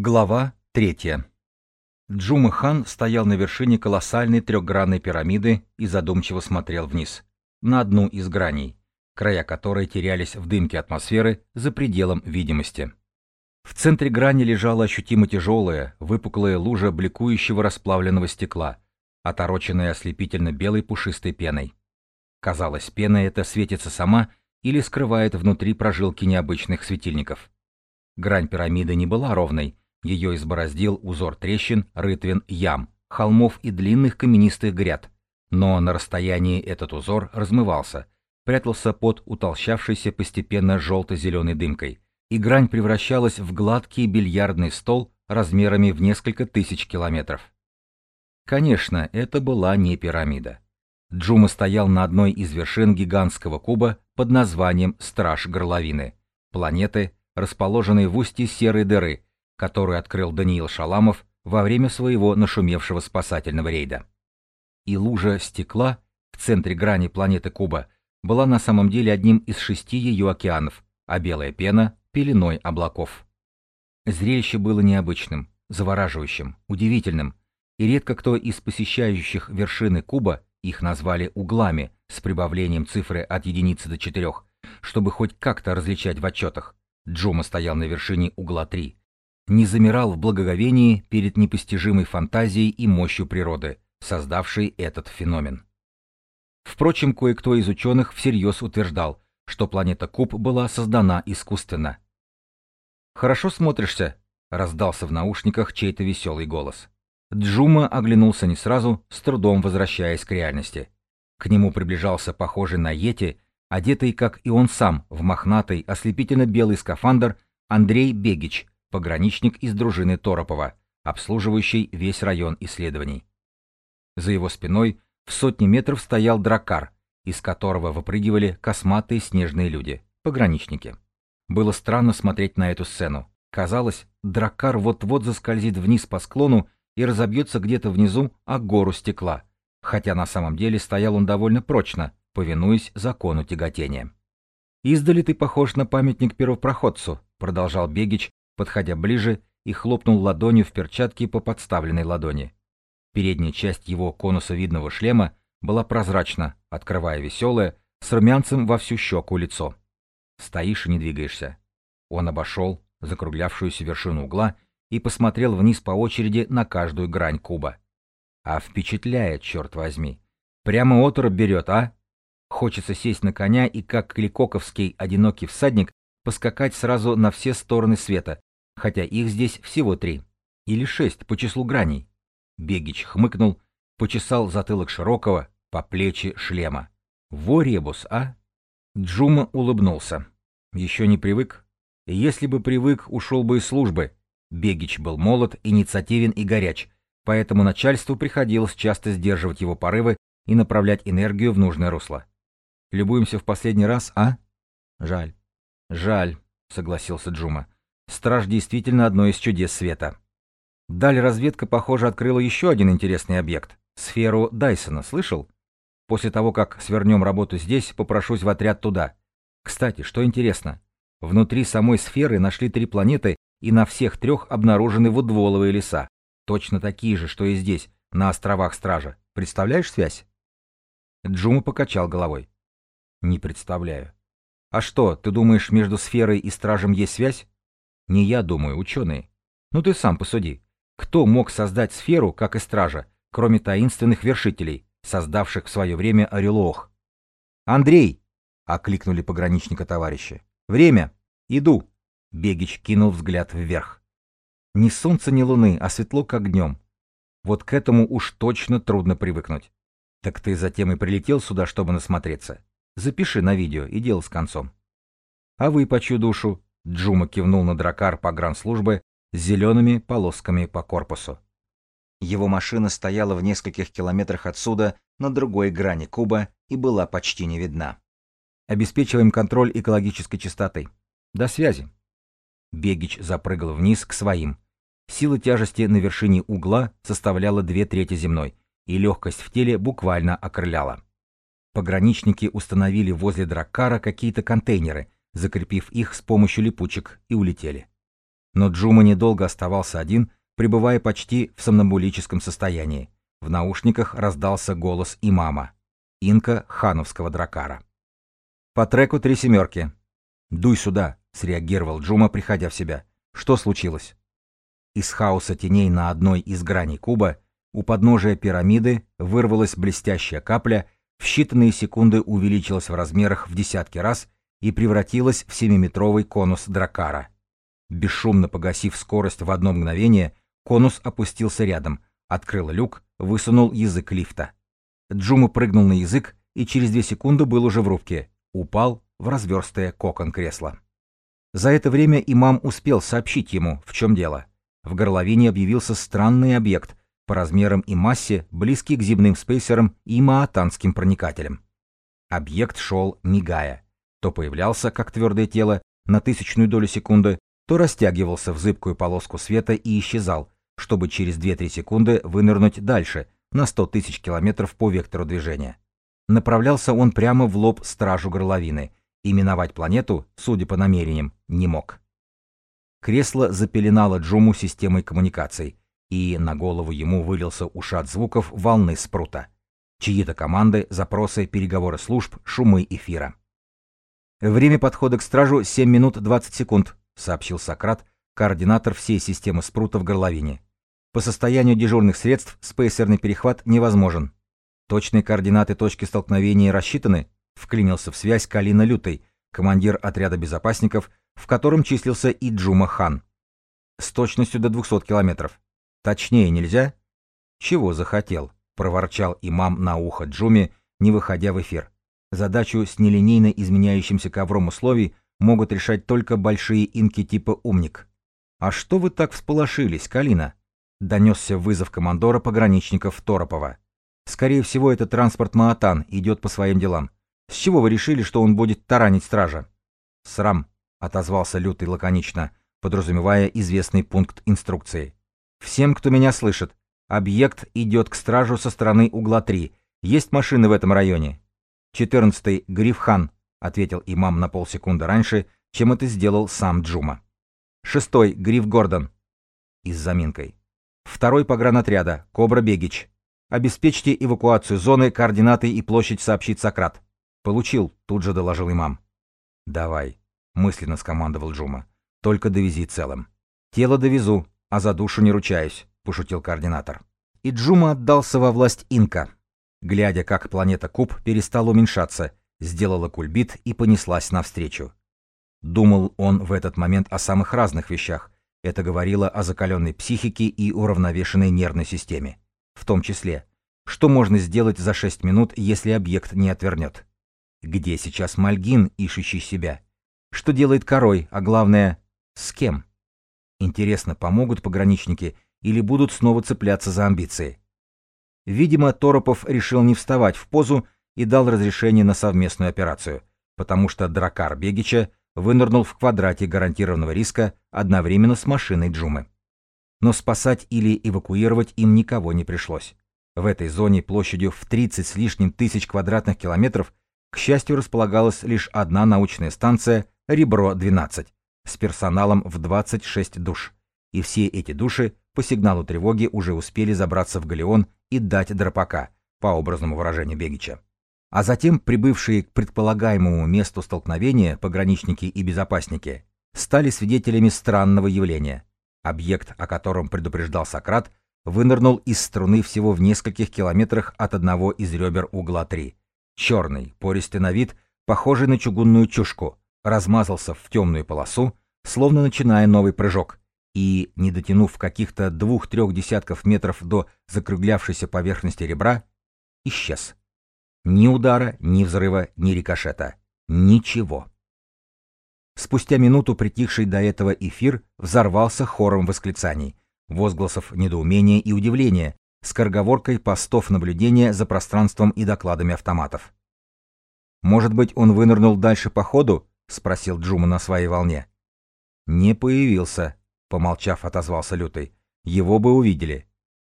Глава 3. Джума хан стоял на вершине колоссальной трехгранной пирамиды и задумчиво смотрел вниз, на одну из граней, края которой терялись в дымке атмосферы за пределом видимости. В центре грани лежала ощутимо тяжелая, выпуклая лужа бликующего расплавленного стекла, отороченная ослепительно белой пушистой пеной. Казалось, пена эта светится сама или скрывает внутри прожилки необычных светильников. Грань пирамиды не была ровной, ее избороздил узор трещин, рытвин, ям, холмов и длинных каменистых гряд. Но на расстоянии этот узор размывался, прятался под утолщавшейся постепенно желто-зеленой дымкой, и грань превращалась в гладкий бильярдный стол размерами в несколько тысяч километров. Конечно, это была не пирамида. Джума стоял на одной из вершин гигантского куба под названием Страж Горловины, планеты, расположенной в устье серой дыры, которую открыл Даниил Шаламов во время своего нашумевшего спасательного рейда. И лужа стекла в центре грани планеты Куба была на самом деле одним из шести ее океанов, а белая пена — пеленой облаков. Зрелище было необычным, завораживающим, удивительным, и редко кто из посещающих вершины Куба, их назвали углами с прибавлением цифры от единицы до четырех, чтобы хоть как-то различать в отчетах, Джума стоял на вершине угла 3. Не замирал в благоговении перед непостижимой фантазией и мощью природы, создавшей этот феномен. Впрочем, кое-кто из ученых всерьез утверждал, что планета Куб была создана искусственно. «Хорошо смотришься», — раздался в наушниках чей-то веселый голос. Джума оглянулся не сразу, с трудом возвращаясь к реальности. К нему приближался похожий на Йети одетый, как и он сам, в мохнатый, ослепительно-белый скафандр, Андрей Бегич, пограничник из дружины Торопова, обслуживающий весь район исследований. За его спиной в сотни метров стоял дракар, из которого выпрыгивали косматые снежные люди, пограничники. Было странно смотреть на эту сцену. Казалось, дракар вот-вот заскользит вниз по склону и разобьется где-то внизу о гору стекла, хотя на самом деле стоял он довольно прочно, повинуясь закону тяготения. «Издали ты похож на памятник первопроходцу», — продолжал Бегич, подходя ближе и хлопнул ладонью в перчатке по подставленной ладони. Передняя часть его конусовидного шлема была прозрачна, открывая веселое, с румянцем во всю щеку лицо. Стоишь и не двигаешься. Он обошел закруглявшуюся вершину угла и посмотрел вниз по очереди на каждую грань куба. А впечатляет, черт возьми. Прямо оторопь берет, а? Хочется сесть на коня и, как кликоковский одинокий всадник, поскакать сразу на все стороны света, хотя их здесь всего три. Или шесть по числу граней. Бегич хмыкнул, почесал затылок широкого, по плечи шлема. Во ребус, а? Джума улыбнулся. Еще не привык? Если бы привык, ушел бы из службы. Бегич был молод, инициативен и горяч, поэтому начальству приходилось часто сдерживать его порывы и направлять энергию в нужное русло. Любуемся в последний раз, а? Жаль. Жаль, согласился Джума. Страж действительно одно из чудес света. Даль разведка, похоже, открыла еще один интересный объект. Сферу Дайсона, слышал? После того, как свернем работу здесь, попрошусь в отряд туда. Кстати, что интересно, внутри самой сферы нашли три планеты, и на всех трех обнаружены водволовые леса. Точно такие же, что и здесь, на островах Стража. Представляешь связь? Джума покачал головой. Не представляю. А что, ты думаешь, между сферой и стражем есть связь? Не я думаю, ученые. Ну ты сам посуди. Кто мог создать сферу, как и стража, кроме таинственных вершителей, создавших в свое время Орелох? «Андрей!» — окликнули пограничника товарища. «Время! Иду!» Бегич кинул взгляд вверх. Ни солнца, ни луны, а светло, как днем. Вот к этому уж точно трудно привыкнуть. Так ты затем и прилетел сюда, чтобы насмотреться. Запиши на видео и дело с концом. А вы, по душу, Джума кивнул на дракар погранслужбы с зелеными полосками по корпусу. Его машина стояла в нескольких километрах отсюда, на другой грани куба, и была почти не видна. Обеспечиваем контроль экологической чистоты. До связи. Бегич запрыгал вниз к своим. Сила тяжести на вершине угла составляла две трети земной, и легкость в теле буквально окрыляла. Пограничники установили возле Драккара какие-то контейнеры, закрепив их с помощью липучек, и улетели. Но Джума недолго оставался один, пребывая почти в сомнамбулическом состоянии. В наушниках раздался голос имама, инка хановского дракара. «По треку три семерки». «Дуй сюда», — среагировал Джума, приходя в себя. «Что случилось?» Из хаоса теней на одной из граней куба у подножия пирамиды вырвалась блестящая капля, в считанные секунды увеличилась в размерах в десятки раз и превратилась в семиметровый конус дракара. Бесшумно погасив скорость в одно мгновение, конус опустился рядом, открыл люк, высунул язык лифта. Джума прыгнул на язык и через две секунды был уже в рубке, упал в разверстое кокон кресла. За это время имам успел сообщить ему, в чем дело. В горловине объявился странный объект, по размерам и массе близкий к земным спейсерам и маатанским проникателям. Объект шел, мигая. То появлялся, как твердое тело, на тысячную долю секунды, то растягивался в зыбкую полоску света и исчезал, чтобы через 2-3 секунды вынырнуть дальше, на 100 тысяч километров по вектору движения. Направлялся он прямо в лоб стражу горловины, и миновать планету, судя по намерениям, не мог. Кресло запеленало Джуму системой коммуникаций, и на голову ему вылился ушат звуков волны спрута. Чьи-то команды, запросы, переговоры служб, шумы эфира. «Время подхода к стражу 7 минут 20 секунд», — сообщил Сократ, координатор всей системы спрута в горловине. По состоянию дежурных средств спейсерный перехват невозможен. Точные координаты точки столкновения рассчитаны, вклинился в связь Калина Лютый, командир отряда безопасников, в котором числился и Джума Хан. С точностью до 200 километров. Точнее нельзя? Чего захотел? проворчал имам на ухо Джуми, не выходя в эфир. Задачу с нелинейно изменяющимся ковром условий могут решать только большие инки типа «Умник». «А что вы так всполошились, Калина?» — донесся вызов командора пограничников Торопова. «Скорее всего, это транспорт Маатан идет по своим делам. С чего вы решили, что он будет таранить стража?» «Срам», — отозвался Лютый лаконично, подразумевая известный пункт инструкции. «Всем, кто меня слышит, объект идет к стражу со стороны угла 3. Есть машины в этом районе?» «Четырнадцатый, Грифхан», — ответил имам на полсекунды раньше, чем это сделал сам Джума. Шестой — Гриф Гордон. И с заминкой. Второй погранотряда — Кобра Бегич. Обеспечьте эвакуацию зоны, координаты и площадь сообщит Сократ. Получил, тут же доложил имам. Давай, мысленно скомандовал Джума. Только довези целым. Тело довезу, а за душу не ручаюсь, пошутил координатор. И Джума отдался во власть инка. Глядя, как планета Куб перестала уменьшаться, сделала кульбит и понеслась навстречу. Думал он в этот момент о самых разных вещах. Это говорило о закаленной психике и уравновешенной нервной системе. В том числе, что можно сделать за 6 минут, если объект не отвернет? Где сейчас Мальгин, ищущий себя? Что делает Корой, а главное, с кем? Интересно, помогут пограничники или будут снова цепляться за амбиции? Видимо, Торопов решил не вставать в позу и дал разрешение на совместную операцию, потому что дракар Бегича вынырнул в квадрате гарантированного риска одновременно с машиной Джумы. Но спасать или эвакуировать им никого не пришлось. В этой зоне площадью в 30 с лишним тысяч квадратных километров, к счастью, располагалась лишь одна научная станция «Ребро-12» с персоналом в 26 душ. И все эти души по сигналу тревоги уже успели забраться в галеон и дать драпака, по образному выражению Бегича. А затем прибывшие к предполагаемому месту столкновения пограничники и безопасники стали свидетелями странного явления. Объект, о котором предупреждал Сократ, вынырнул из струны всего в нескольких километрах от одного из ребер угла 3. Черный, пористый на вид, похожий на чугунную чушку, размазался в темную полосу, словно начиная новый прыжок, и, не дотянув каких-то двух-трех десятков метров до закруглявшейся поверхности ребра, исчез. Ни удара, ни взрыва, ни рикошета. Ничего. Спустя минуту притихший до этого эфир взорвался хором восклицаний, возгласов недоумения и удивления, скороговоркой постов наблюдения за пространством и докладами автоматов. «Может быть, он вынырнул дальше по ходу?» — спросил Джума на своей волне. «Не появился», — помолчав, отозвался Лютый. «Его бы увидели.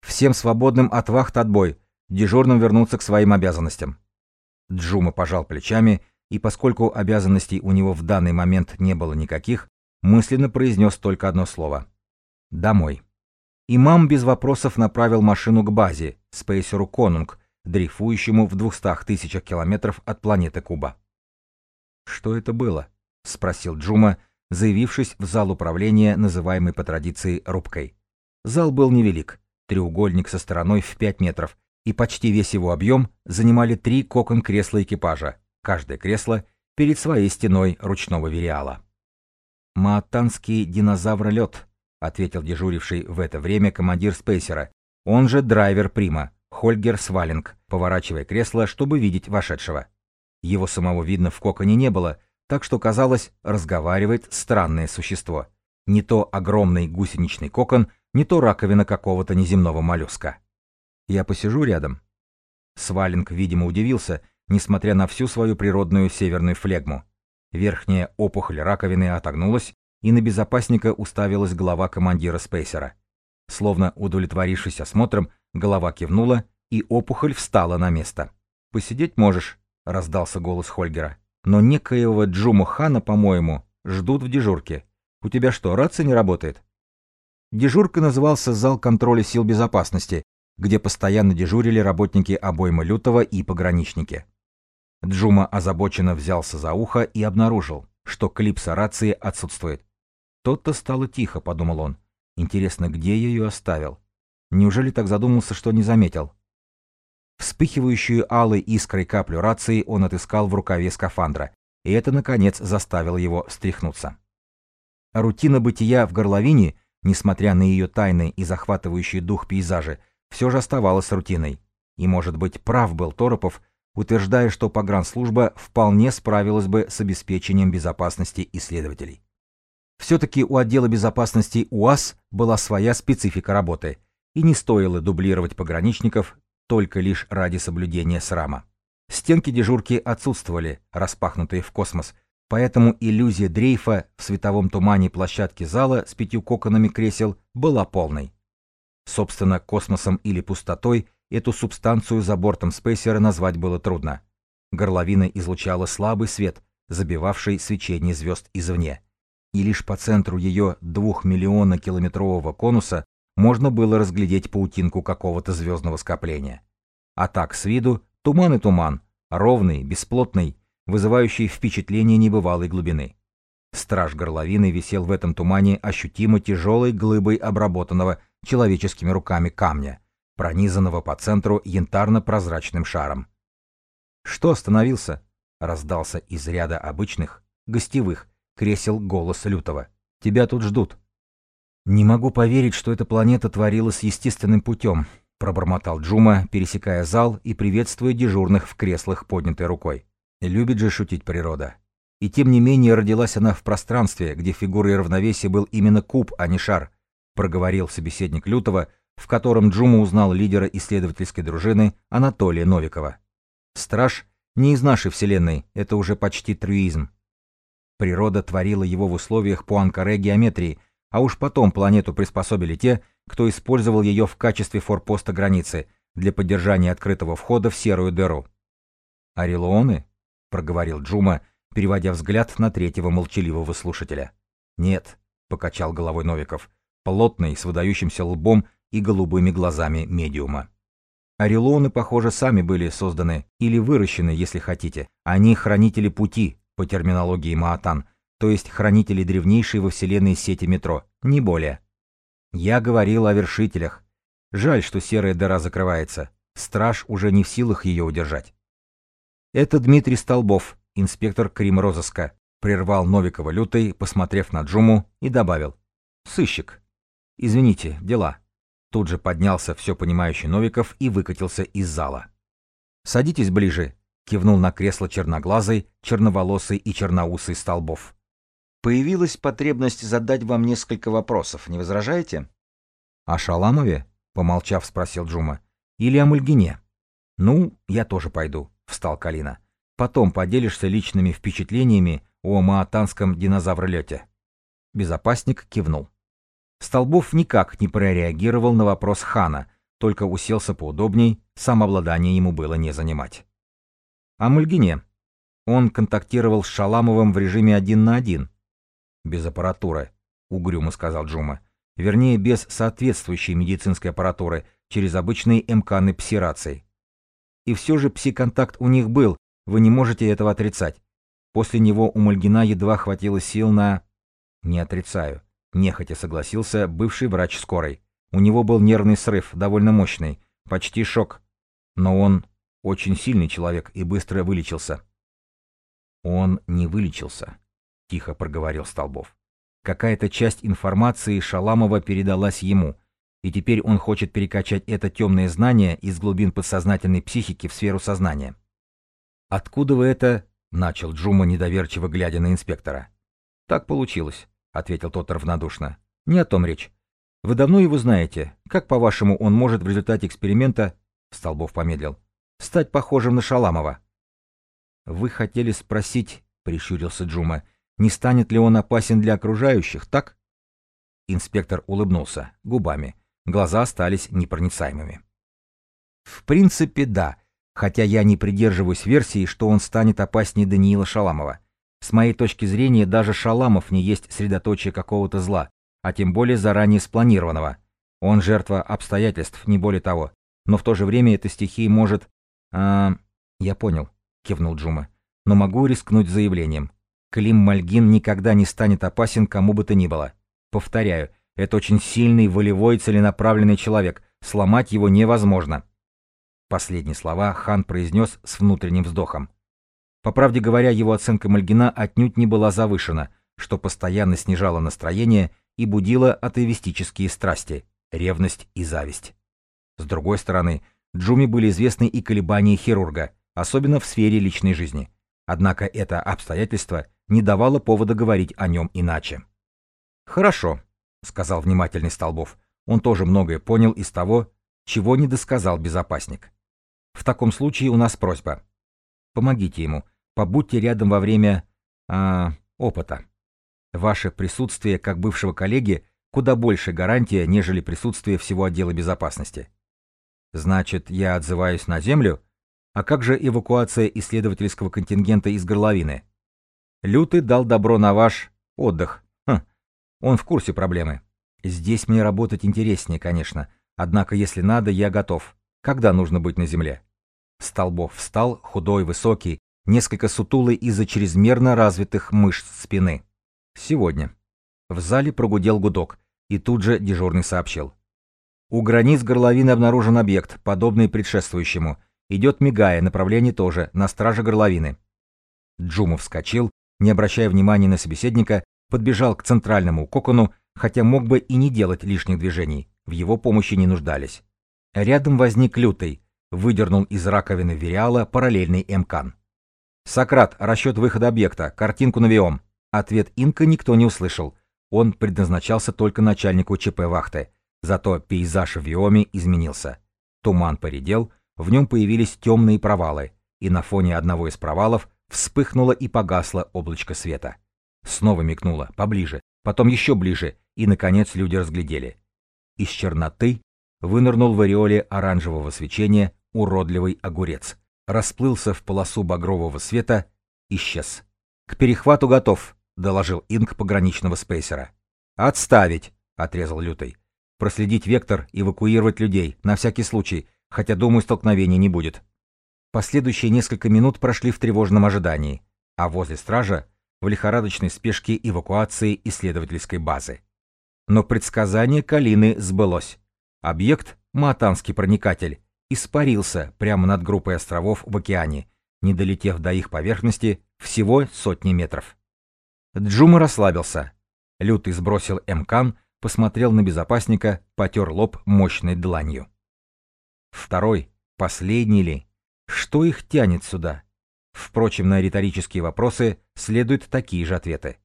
Всем свободным от вахт отбой дежурным вернуться к своим обязанностям. Джума пожал плечами, и поскольку обязанностей у него в данный момент не было никаких, мысленно произнес только одно слово. «Домой». Имам без вопросов направил машину к базе, спейсеру Конунг, дрейфующему в двухстах тысячах километров от планеты Куба. «Что это было?» — спросил Джума, заявившись в зал управления, называемый по традиции рубкой. Зал был невелик, треугольник со стороной в 5 метров, и почти весь его объем занимали три кокон-кресла экипажа, каждое кресло перед своей стеной ручного вериала. «Маатанский динозавр-лед», — ответил дежуривший в это время командир спейсера, он же драйвер Прима, Хольгер Свалинг, поворачивая кресло, чтобы видеть вошедшего. Его самого видно в коконе не было, так что казалось, разговаривает странное существо. Не то огромный гусеничный кокон, не то раковина какого-то неземного моллюска. Я посижу рядом. Свалинг, видимо, удивился, несмотря на всю свою природную северную флегму. Верхняя опухоль раковины отогнулась, и на безопасника уставилась голова командира спейсера. Словно удовлетворившись осмотром, голова кивнула, и опухоль встала на место. «Посидеть можешь», — раздался голос Хольгера. «Но некоего Джума Хана, по-моему, ждут в дежурке. У тебя что, рация не работает?» Дежурка назывался «Зал контроля сил безопасности», где постоянно дежурили работники обоймы Лютого и пограничники. Джума озабоченно взялся за ухо и обнаружил, что клипса рации отсутствует. «То-то стало тихо», — подумал он. «Интересно, где я ее оставил? Неужели так задумался, что не заметил?» Вспыхивающую алой искрой каплю рации он отыскал в рукаве скафандра, и это, наконец, заставило его встряхнуться. Рутина бытия в горловине, несмотря на ее тайны и захватывающий дух пейзажи, все же оставалась рутиной. И, может быть, прав был Торопов, утверждая, что погранслужба вполне справилась бы с обеспечением безопасности исследователей. Все-таки у отдела безопасности УАЗ была своя специфика работы, и не стоило дублировать пограничников только лишь ради соблюдения срама. Стенки дежурки отсутствовали, распахнутые в космос, поэтому иллюзия дрейфа в световом тумане площадки зала с пятью коконами кресел была полной. Собственно, космосом или пустотой эту субстанцию за бортом спейсера назвать было трудно. Горловина излучала слабый свет, забивавший свечение звезд извне. И лишь по центру ее двухмиллиона километрового конуса можно было разглядеть паутинку какого-то звездного скопления. А так, с виду, туман и туман, ровный, бесплотный, вызывающий впечатление небывалой глубины. Страж горловины висел в этом тумане ощутимо тяжелой глыбой обработанного человеческими руками камня, пронизанного по центру янтарно-прозрачным шаром. «Что остановился?» — раздался из ряда обычных, гостевых, кресел голос Лютого. «Тебя тут ждут». «Не могу поверить, что эта планета творилась естественным путем», — пробормотал Джума, пересекая зал и приветствуя дежурных в креслах поднятой рукой. «Любит же шутить природа». И тем не менее родилась она в пространстве, где фигурой равновесия был именно куб, а не шар, проговорил собеседник Лютого, в котором Джума узнал лидера исследовательской дружины Анатолия Новикова. Страж не из нашей вселенной, это уже почти трюизм. Природа творила его в условиях Пуанкаре геометрии, а уж потом планету приспособили те, кто использовал ее в качестве форпоста границы для поддержания открытого входа в серую дыру. «Орелоны?» — проговорил Джума, переводя взгляд на третьего молчаливого слушателя. «Нет», — покачал головой Новиков, плотный, с выдающимся лбом и голубыми глазами медиума. Орелоны, похоже, сами были созданы или выращены, если хотите. Они хранители пути, по терминологии Маатан, то есть хранители древнейшей во Вселенной сети метро, не более. Я говорил о вершителях. Жаль, что серая дыра закрывается. Страж уже не в силах ее удержать. Это Дмитрий Столбов, инспектор Крим-розыска, прервал Новикова лютой, посмотрев на Джуму, и добавил. Сыщик. Извините, дела. Тут же поднялся все понимающий Новиков и выкатился из зала. «Садитесь ближе», — кивнул на кресло черноглазый, черноволосый и черноусый столбов. «Появилась потребность задать вам несколько вопросов, не возражаете?» «О Шаламове?» — помолчав, спросил Джума. «Или о Мульгине?» «Ну, я тоже пойду», — встал Калина. «Потом поделишься личными впечатлениями о маатанском динозавролете». Безопасник кивнул. Столбов никак не прореагировал на вопрос хана, только уселся поудобней, самообладание ему было не занимать. О Мальгине. Он контактировал с Шаламовым в режиме один на один. Без аппаратуры, угрюмо сказал Джума. Вернее, без соответствующей медицинской аппаратуры, через обычные мканы пси-рации. И все же пси-контакт у них был, вы не можете этого отрицать. После него у Мальгина едва хватило сил на... Не отрицаю. Нехотя согласился бывший врач скорой. У него был нервный срыв, довольно мощный, почти шок. Но он очень сильный человек и быстро вылечился. Он не вылечился, тихо проговорил Столбов. Какая-то часть информации Шаламова передалась ему, и теперь он хочет перекачать это темное знание из глубин подсознательной психики в сферу сознания. «Откуда вы это?» — начал Джума, недоверчиво глядя на инспектора. «Так получилось», — ответил тот равнодушно. «Не о том речь. Вы давно его знаете. Как, по-вашему, он может в результате эксперимента...» Столбов помедлил. «Стать похожим на Шаламова». «Вы хотели спросить», — прищурился Джума, «не станет ли он опасен для окружающих, так?» Инспектор улыбнулся, губами. Глаза остались непроницаемыми. «В принципе, да, хотя я не придерживаюсь версии, что он станет опаснее Даниила Шаламова. С моей точки зрения, даже Шаламов не есть средоточие какого-то зла, а тем более заранее спланированного. Он жертва обстоятельств, не более того. Но в то же время эта стихия может... А, я понял, кивнул Джума. Но могу рискнуть заявлением. Клим Мальгин никогда не станет опасен кому бы то ни было. Повторяю, это очень сильный, волевой, целенаправленный человек. Сломать его невозможно. Последние слова хан произнес с внутренним вздохом. По правде говоря, его оценка Мальгина отнюдь не была завышена, что постоянно снижало настроение и будило атеистические страсти, ревность и зависть. С другой стороны, Джуми были известны и колебания хирурга, особенно в сфере личной жизни. Однако это обстоятельство не давало повода говорить о нем иначе. «Хорошо», — сказал внимательный Столбов. Он тоже многое понял из того, чего не досказал безопасник. «В таком случае у нас просьба. Помогите ему, побудьте рядом во время... А, опыта. Ваше присутствие как бывшего коллеги куда больше гарантия, нежели присутствие всего отдела безопасности. Значит, я отзываюсь на землю? А как же эвакуация исследовательского контингента из горловины? Лютый дал добро на ваш отдых. Хм, он в курсе проблемы. Здесь мне работать интереснее, конечно. Однако, если надо, я готов. Когда нужно быть на земле? Столбов встал, худой, высокий, несколько сутулый из-за чрезмерно развитых мышц спины. Сегодня. В зале прогудел гудок, и тут же дежурный сообщил. У границ горловины обнаружен объект, подобный предшествующему. Идет мигая, направление тоже, на страже горловины. Джумов вскочил, не обращая внимания на собеседника, подбежал к центральному кокону, хотя мог бы и не делать лишних движений, в его помощи не нуждались. Рядом возник лютый, выдернул из раковины Вериала параллельный МКАН. «Сократ, расчет выхода объекта, картинку навиом». Ответ Инка никто не услышал. Он предназначался только начальнику ЧП вахты. Зато пейзаж в Виоме изменился. Туман поредел, в нем появились темные провалы, и на фоне одного из провалов вспыхнуло и погасло облачко света. Снова мигнуло, поближе, потом еще ближе, и, наконец, люди разглядели. Из черноты вынырнул в ореоле оранжевого свечения уродливый огурец расплылся в полосу багрового света, исчез. «К перехвату готов», — доложил инк пограничного спейсера. «Отставить», — отрезал Лютый. «Проследить вектор, эвакуировать людей, на всякий случай, хотя, думаю, столкновения не будет». Последующие несколько минут прошли в тревожном ожидании, а возле стража — в лихорадочной спешке эвакуации исследовательской базы. Но предсказание Калины сбылось. Объект — Матанский проникатель, испарился прямо над группой островов в океане, не долетев до их поверхности всего сотни метров. Джума расслабился. Лютый сбросил Эмкан, посмотрел на безопасника, потер лоб мощной дланью. Второй, последний ли? Что их тянет сюда? Впрочем, на риторические вопросы следуют такие же ответы.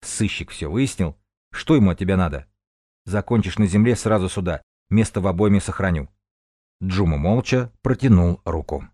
Сыщик все выяснил. Что ему от тебя надо? Закончишь на земле, сразу сюда. Место в обойме сохраню. Джума молча протянул руку.